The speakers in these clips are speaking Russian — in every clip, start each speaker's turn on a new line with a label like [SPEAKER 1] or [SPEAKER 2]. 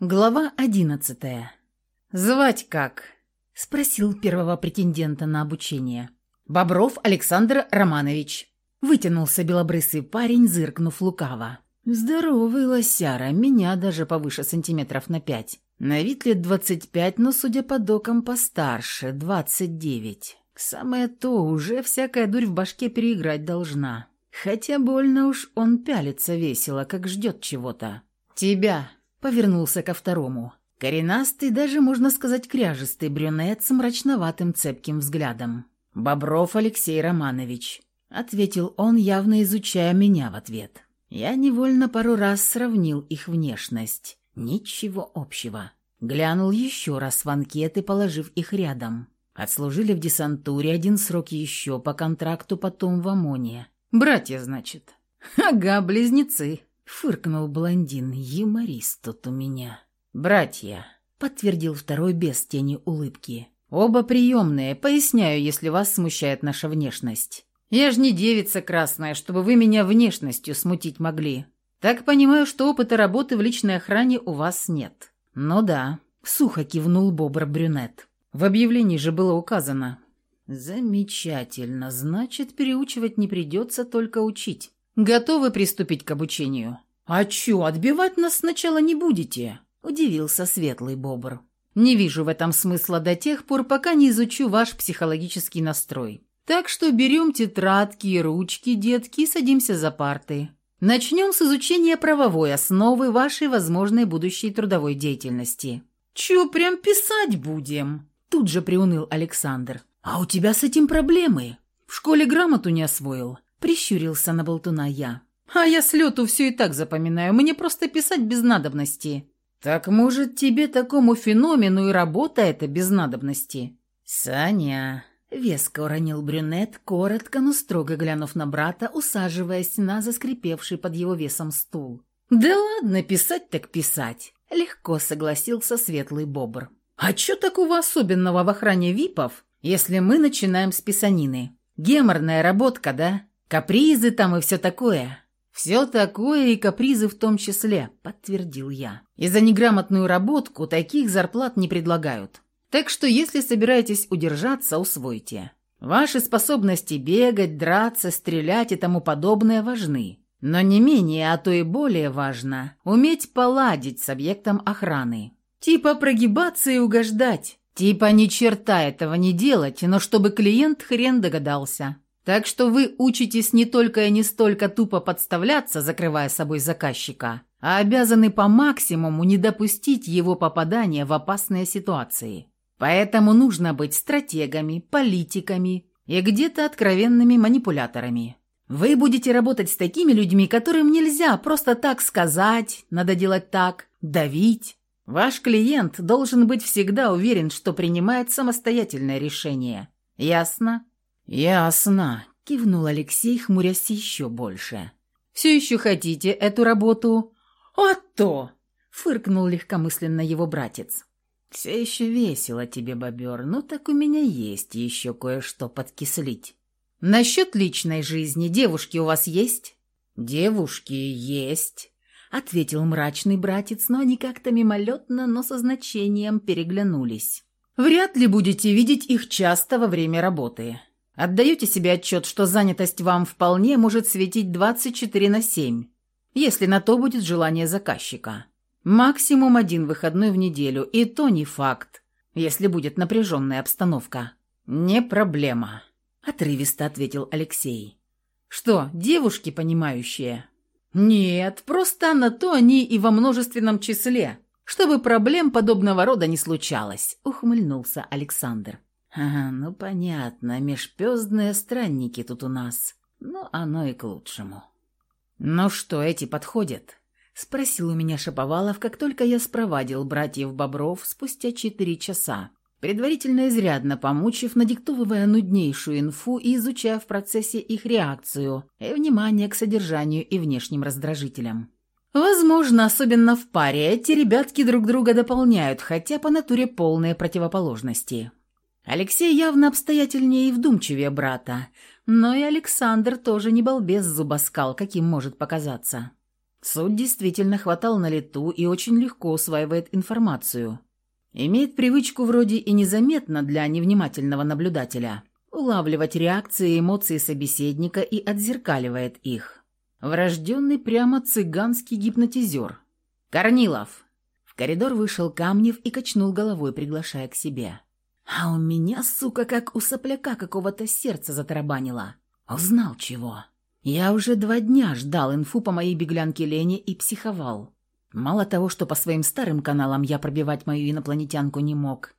[SPEAKER 1] Глава одиннадцатая. «Звать как?» – спросил первого претендента на обучение. «Бобров Александр Романович». Вытянулся белобрысый парень, зыркнув лукаво. «Здоровый лосяра, меня даже повыше сантиметров на пять. На вид лет двадцать пять, но, судя по докам, постарше, двадцать девять. Самое то, уже всякая дурь в башке переиграть должна. Хотя больно уж он пялится весело, как ждет чего-то. «Тебя!» Повернулся ко второму. Коренастый, даже можно сказать кряжистый брюнет с мрачноватым цепким взглядом. «Бобров Алексей Романович», — ответил он, явно изучая меня в ответ. Я невольно пару раз сравнил их внешность. Ничего общего. Глянул еще раз в анкеты, положив их рядом. Отслужили в десантуре один срок еще по контракту, потом в ОМОНе. «Братья, значит?» «Ага, близнецы», Фыркнул блондин. Юморист тут у меня. «Братья», — подтвердил второй без тени улыбки. «Оба приемные. Поясняю, если вас смущает наша внешность. Я ж не девица красная, чтобы вы меня внешностью смутить могли. Так понимаю, что опыта работы в личной охране у вас нет». «Ну да», — сухо кивнул бобр-брюнет. «В объявлении же было указано». «Замечательно. Значит, переучивать не придется, только учить. Готовы приступить к обучению?» «А чё, отбивать нас сначала не будете?» – удивился светлый бобр. «Не вижу в этом смысла до тех пор, пока не изучу ваш психологический настрой. Так что берем тетрадки и ручки, детки, и садимся за парты. Начнем с изучения правовой основы вашей возможной будущей трудовой деятельности». «Чё, прям писать будем?» – тут же приуныл Александр. «А у тебя с этим проблемы? В школе грамоту не освоил?» Прищурился на болтуна я. «А я с лету все и так запоминаю, мне просто писать без надобности». «Так, может, тебе такому феномену и работа это без надобности?» «Саня...» — веско уронил брюнет, коротко, но строго глянув на брата, усаживаясь на заскрипевший под его весом стул. «Да ладно, писать так писать!» — легко согласился светлый бобр. «А чё такого особенного в охране ВИПов, если мы начинаем с писанины? Геморная работка, да?» Капризы там и все такое». «Все такое и капризы в том числе», — подтвердил я. «И за неграмотную работку таких зарплат не предлагают. Так что если собираетесь удержаться, усвойте. Ваши способности бегать, драться, стрелять и тому подобное важны. Но не менее, а то и более важно, уметь поладить с объектом охраны. Типа прогибаться и угождать. Типа ни черта этого не делать, но чтобы клиент хрен догадался. Так что вы учитесь не только и не столько тупо подставляться, закрывая собой заказчика, а обязаны по максимуму не допустить его попадания в опасные ситуации. Поэтому нужно быть стратегами, политиками и где-то откровенными манипуляторами. Вы будете работать с такими людьми, которым нельзя просто так сказать, надо делать так, давить. Ваш клиент должен быть всегда уверен, что принимает самостоятельное решение. Ясно? «Ясно», — кивнул Алексей, хмурясь еще больше. «Все еще хотите эту работу?» «А то!» — фыркнул легкомысленно его братец. «Все еще весело тебе, бобер, ну так у меня есть еще кое-что подкислить. Насчет личной жизни девушки у вас есть?» «Девушки есть», — ответил мрачный братец, но они как-то мимолетно, но со значением переглянулись. «Вряд ли будете видеть их часто во время работы. Отдаете себе отчет, что занятость вам вполне может светить 24 на 7, если на то будет желание заказчика. Максимум один выходной в неделю, и то не факт, если будет напряженная обстановка. «Не проблема», — отрывисто ответил Алексей. «Что, девушки понимающие?» «Нет, просто на то они и во множественном числе, чтобы проблем подобного рода не случалось», — ухмыльнулся Александр. «Ага, ну понятно, межпёздные странники тут у нас. Ну, оно и к лучшему». «Ну что, эти подходят?» — спросил у меня Шаповалов, как только я спровадил братьев Бобров спустя четыре часа, предварительно изрядно помучив, надиктовывая нуднейшую инфу и изучая в процессе их реакцию и внимание к содержанию и внешним раздражителям. Возможно, особенно в паре, эти ребятки друг друга дополняют, хотя по натуре полные противоположности. Алексей явно обстоятельнее и вдумчивее брата, но и Александр тоже не балбес зубоскал, каким может показаться. Суд действительно хватал на лету и очень легко усваивает информацию. Имеет привычку вроде и незаметно для невнимательного наблюдателя улавливать реакции и эмоции собеседника и отзеркаливает их. Врожденный прямо цыганский гипнотизер. «Корнилов!» В коридор вышел Камнев и качнул головой, приглашая к себе. А у меня, сука, как у сопляка какого-то сердца затарабанило. Узнал чего. Я уже два дня ждал инфу по моей беглянке Лене и психовал. Мало того, что по своим старым каналам я пробивать мою инопланетянку не мог,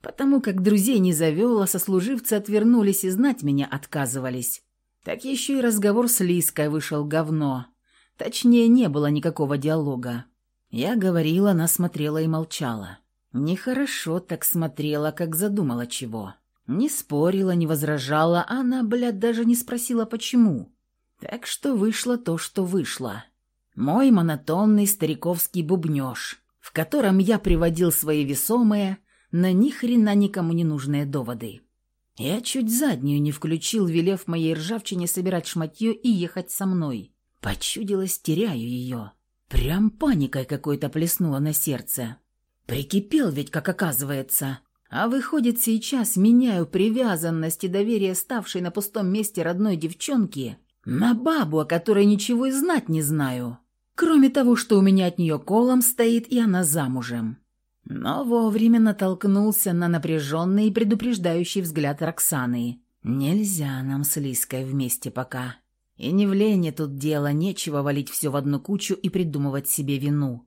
[SPEAKER 1] потому как друзей не завел, а сослуживцы отвернулись и знать меня отказывались. Так еще и разговор с Лиской вышел говно. Точнее, не было никакого диалога. Я говорила, она смотрела и молчала. Нехорошо так смотрела, как задумала чего. Не спорила, не возражала, она, блядь, даже не спросила, почему. Так что вышло то, что вышло. Мой монотонный стариковский бубнёж, в котором я приводил свои весомые, на ни хрена никому не нужные доводы. Я чуть заднюю не включил, велев моей ржавчине собирать шматье и ехать со мной. Почудилось, теряю ее. Прям паникой какой-то плеснула на сердце. Прикипел ведь, как оказывается. А выходит, сейчас меняю привязанность и доверие ставшей на пустом месте родной девчонки на бабу, о которой ничего и знать не знаю. Кроме того, что у меня от нее колом стоит, и она замужем. Но вовремя натолкнулся на напряженный и предупреждающий взгляд Роксаны. «Нельзя нам с Лиской вместе пока. И не в лени тут дело, нечего валить все в одну кучу и придумывать себе вину.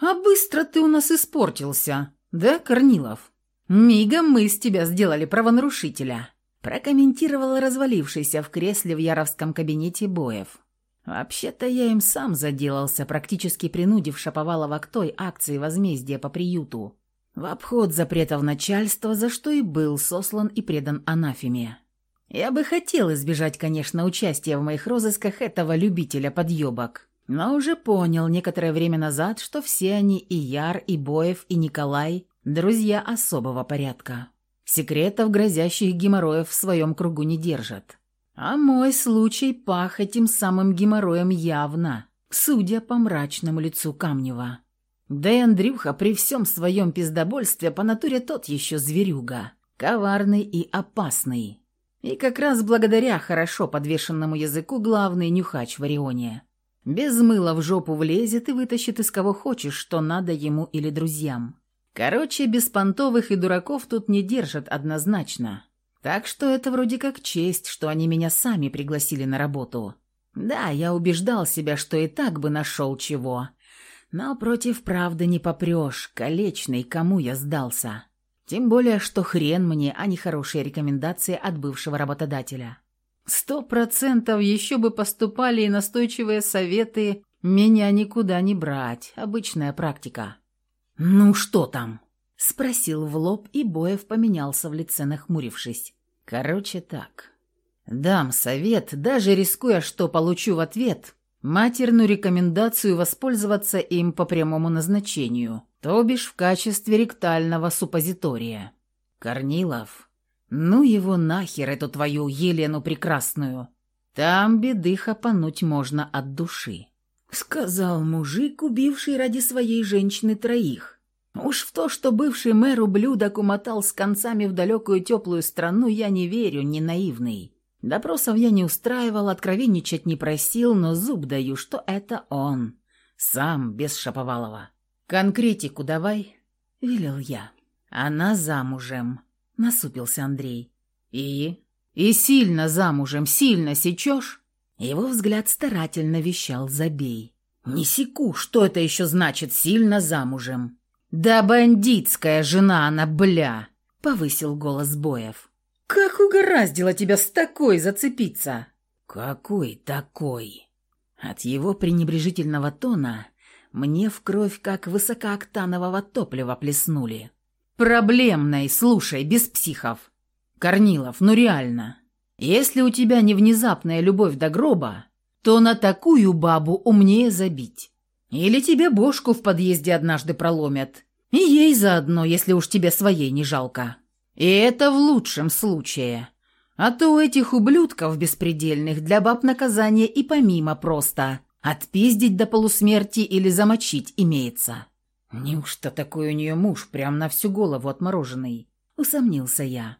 [SPEAKER 1] «А быстро ты у нас испортился, да, Корнилов? Мигом мы из тебя сделали правонарушителя», прокомментировал развалившийся в кресле в Яровском кабинете Боев. «Вообще-то я им сам заделался, практически принудив Шаповалова к той акции возмездия по приюту, в обход запретов начальства, за что и был сослан и предан анафеме. Я бы хотел избежать, конечно, участия в моих розысках этого любителя подъебок, но уже понял некоторое время назад, что все они и Яр, и Боев, и Николай – друзья особого порядка. Секретов, грозящих геморроев в своем кругу не держат. А мой случай пах этим самым геморроем явно, судя по мрачному лицу Камнева. Да и Андрюха при всем своем пиздобольстве по натуре тот еще зверюга, коварный и опасный. И как раз благодаря хорошо подвешенному языку главный нюхач в Орионе – без мыла в жопу влезет и вытащит из кого хочешь, что надо ему или друзьям. Короче, беспонтовых и дураков тут не держат однозначно. Так что это вроде как честь, что они меня сами пригласили на работу. Да, я убеждал себя, что и так бы нашел чего. Но против правды не попрешь, колечный, кому я сдался. Тем более, что хрен мне, а не хорошие рекомендации от бывшего работодателя. Сто процентов еще бы поступали и настойчивые советы меня никуда не брать. Обычная практика. «Ну что там?» – спросил в лоб, и Боев поменялся в лице, нахмурившись. «Короче так. Дам совет, даже рискуя, что получу в ответ, матерную рекомендацию воспользоваться им по прямому назначению, то бишь в качестве ректального суппозитория. Корнилов, «Ну его нахер, эту твою Елену Прекрасную! Там беды хапануть можно от души», — сказал мужик, убивший ради своей женщины троих. Уж в то, что бывший мэр ублюдок умотал с концами в далекую теплую страну, я не верю, не наивный. Допросов я не устраивал, откровенничать не просил, но зуб даю, что это он. Сам, без Шаповалова. «Конкретику давай», — велел я. «Она замужем» насупился Андрей. «И? И сильно замужем, сильно сечешь?» Его взгляд старательно вещал «забей». «Не секу, что это еще значит сильно замужем?» «Да бандитская жена она, бля!» — повысил голос Боев. «Как угораздило тебя с такой зацепиться?» «Какой такой?» От его пренебрежительного тона мне в кровь как высокооктанового топлива плеснули. «Проблемной, слушай, без психов. Корнилов, ну реально. Если у тебя не внезапная любовь до гроба, то на такую бабу умнее забить. Или тебе бошку в подъезде однажды проломят. И ей заодно, если уж тебе своей не жалко. И это в лучшем случае. А то у этих ублюдков беспредельных для баб наказание и помимо просто Отпиздить до полусмерти или замочить имеется. Неужто такой у нее муж, прям на всю голову отмороженный? Усомнился я.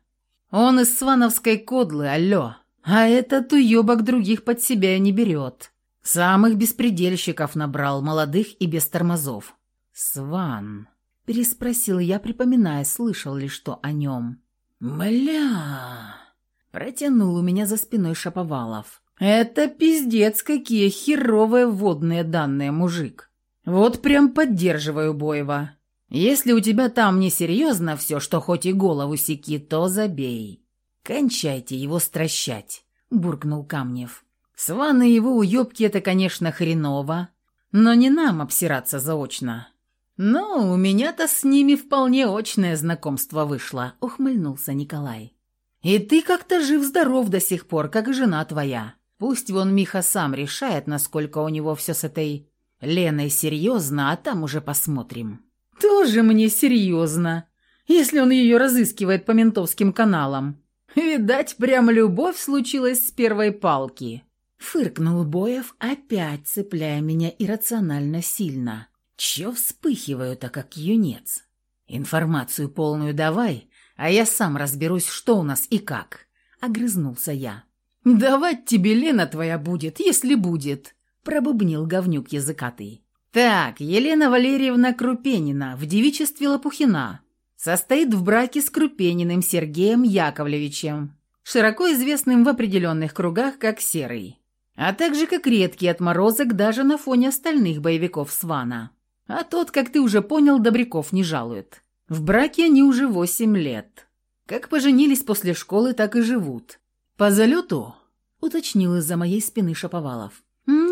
[SPEAKER 1] Он из свановской кодлы, алло. А этот уебок других под себя не берет. Самых беспредельщиков набрал, молодых и без тормозов. «Сван», — переспросил я, припоминая, слышал ли что о нем. «Мля!» — протянул у меня за спиной Шаповалов. «Это пиздец какие херовые водные данные, мужик. Вот прям поддерживаю Боева. Если у тебя там несерьезно все, что хоть и голову секи, то забей. Кончайте его стращать», — буркнул Камнев. «Сваны его уебки — это, конечно, хреново, но не нам обсираться заочно». «Ну, у меня-то с ними вполне очное знакомство вышло», — ухмыльнулся Николай. «И ты как-то жив-здоров до сих пор, как жена твоя. Пусть вон Миха сам решает, насколько у него все с этой Леной серьезно, а там уже посмотрим». «Тоже мне серьезно, если он ее разыскивает по ментовским каналам. Видать, прям любовь случилась с первой палки». Фыркнул Боев, опять цепляя меня иррационально сильно. Чё вспыхиваю-то, как юнец? Информацию полную давай, а я сам разберусь, что у нас и как. Огрызнулся я. «Давать тебе Лена твоя будет, если будет», — пробубнил говнюк языкатый. «Так, Елена Валерьевна Крупенина, в девичестве Лопухина, состоит в браке с Крупениным Сергеем Яковлевичем, широко известным в определенных кругах как Серый, а также как редкий отморозок даже на фоне остальных боевиков Свана. А тот, как ты уже понял, добряков не жалует. В браке они уже восемь лет. Как поженились после школы, так и живут. «По залету?» — уточнил из-за моей спины Шаповалов.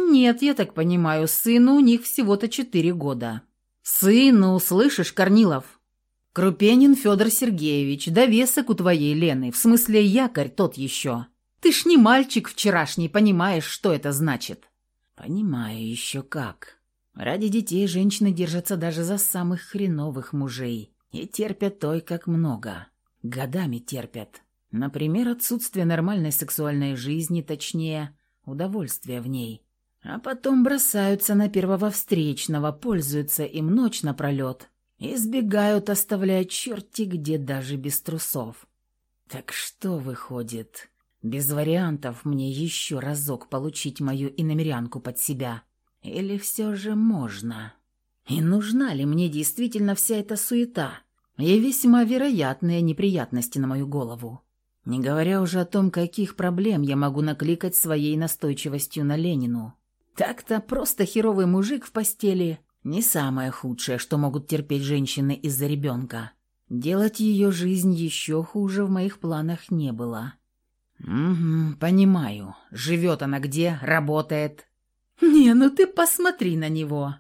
[SPEAKER 1] «Нет, я так понимаю, сыну у них всего-то четыре года». «Сыну, слышишь, Корнилов?» «Крупенин Федор Сергеевич, довесок у твоей Лены, в смысле якорь тот еще. Ты ж не мальчик вчерашний, понимаешь, что это значит?» «Понимаю еще как. Ради детей женщины держатся даже за самых хреновых мужей и терпят той, как много. Годами терпят». Например, отсутствие нормальной сексуальной жизни, точнее, удовольствия в ней. А потом бросаются на первого встречного, пользуются им ночь напролет. Избегают, оставляя черти где даже без трусов. Так что выходит? Без вариантов мне еще разок получить мою иномерянку под себя. Или все же можно? И нужна ли мне действительно вся эта суета? И весьма вероятные неприятности на мою голову. Не говоря уже о том, каких проблем я могу накликать своей настойчивостью на Ленину. Так-то просто херовый мужик в постели – не самое худшее, что могут терпеть женщины из-за ребенка. Делать ее жизнь еще хуже в моих планах не было. «Угу, понимаю. Живет она где? Работает?» «Не, ну ты посмотри на него.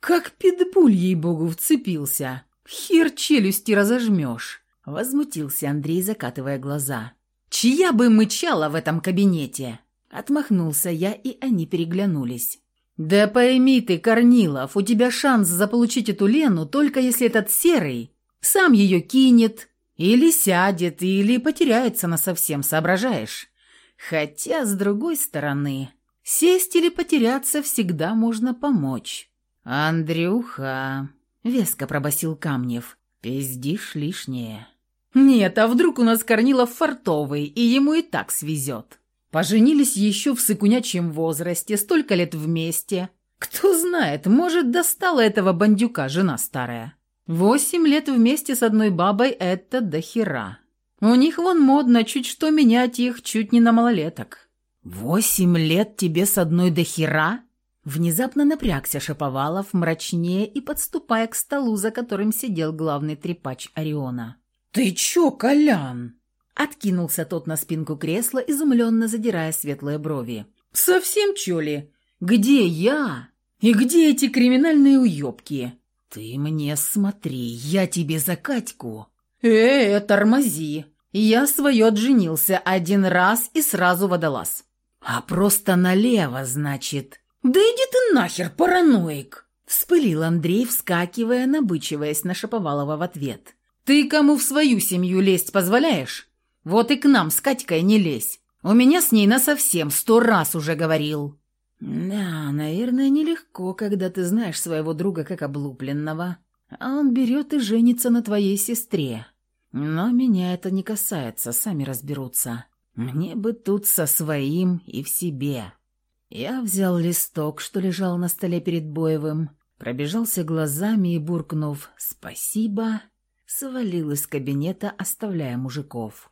[SPEAKER 1] Как питбуль, ей-богу, вцепился. Хер челюсти разожмешь. Возмутился Андрей, закатывая глаза. «Чья бы мычала в этом кабинете?» Отмахнулся я, и они переглянулись. «Да пойми ты, Корнилов, у тебя шанс заполучить эту Лену только если этот серый сам ее кинет, или сядет, или потеряется насовсем, соображаешь? Хотя, с другой стороны, сесть или потеряться всегда можно помочь». «Андрюха», — веско пробасил Камнев, — «пиздишь лишнее». «Нет, а вдруг у нас Корнилов фартовый, и ему и так свезет?» Поженились еще в сыкунячьем возрасте, столько лет вместе. Кто знает, может, достала этого бандюка жена старая. Восемь лет вместе с одной бабой – это дохера. У них вон модно чуть что менять их чуть не на малолеток. «Восемь лет тебе с одной дохера?» Внезапно напрягся Шаповалов, мрачнее и подступая к столу, за которым сидел главный трепач Ориона. «Ты чё, Колян?» Откинулся тот на спинку кресла, изумленно задирая светлые брови. «Совсем чё ли? Где я? И где эти криминальные уёбки?» «Ты мне смотри, я тебе за Катьку!» «Э, тормози! Я своё отженился один раз и сразу водолаз!» «А просто налево, значит!» «Да иди ты нахер, параноик!» Вспылил Андрей, вскакивая, набычиваясь на Шаповалова в ответ. «Ты кому в свою семью лезть позволяешь? Вот и к нам с Катькой не лезь. У меня с ней насовсем сто раз уже говорил». Да, наверное, нелегко, когда ты знаешь своего друга как облупленного, а он берет и женится на твоей сестре. Но меня это не касается, сами разберутся. Мне бы тут со своим и в себе. Я взял листок, что лежал на столе перед Боевым, пробежался глазами и, буркнув «спасибо», свалил из кабинета, оставляя мужиков.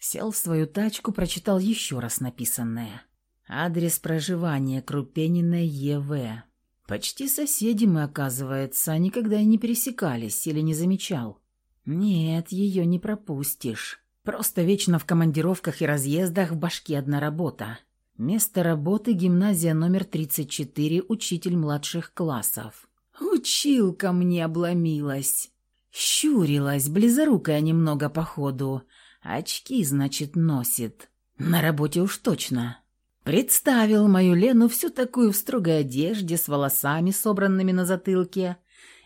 [SPEAKER 1] Сел в свою тачку, прочитал еще раз написанное. Адрес проживания Крупениной Е.В. Почти соседи мы, оказывается, никогда и не пересекались или не замечал. Нет, ее не пропустишь. Просто вечно в командировках и разъездах в башке одна работа. Место работы – гимназия номер 34, учитель младших классов. Училка мне обломилась. Щурилась, близорукая немного походу. Очки, значит, носит. На работе уж точно. Представил мою Лену всю такую в строгой одежде, с волосами, собранными на затылке,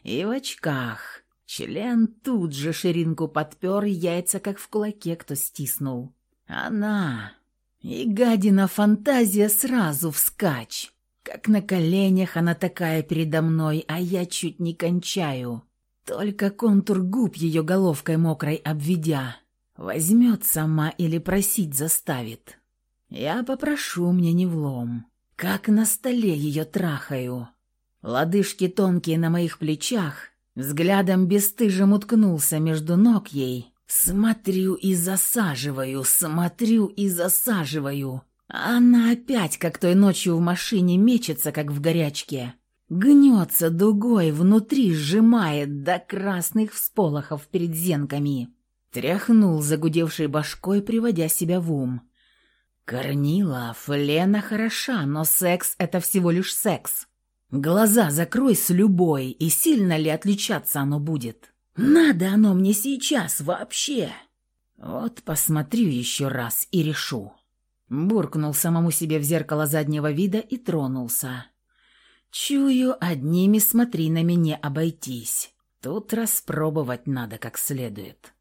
[SPEAKER 1] и в очках. Член тут же ширинку подпер, яйца как в кулаке кто стиснул. Она... И гадина фантазия сразу вскачь. Как на коленях она такая передо мной, а я чуть не кончаю. Только контур губ ее головкой мокрой обведя. Возьмет сама или просить заставит. Я попрошу, мне не влом. Как на столе ее трахаю. Лодыжки тонкие на моих плечах, взглядом бесстыжим уткнулся между ног ей. Смотрю и засаживаю, смотрю и засаживаю. Она опять, как той ночью в машине, мечется, как в горячке. Гнется дугой, внутри сжимает до красных всполохов перед зенками. Тряхнул загудевшей башкой, приводя себя в ум. «Корнилов, Лена хороша, но секс — это всего лишь секс. Глаза закрой с любой, и сильно ли отличаться оно будет? Надо оно мне сейчас вообще!» «Вот посмотрю еще раз и решу». Буркнул самому себе в зеркало заднего вида и тронулся. «Чую, одними смотри на меня обойтись. Тут распробовать надо как следует».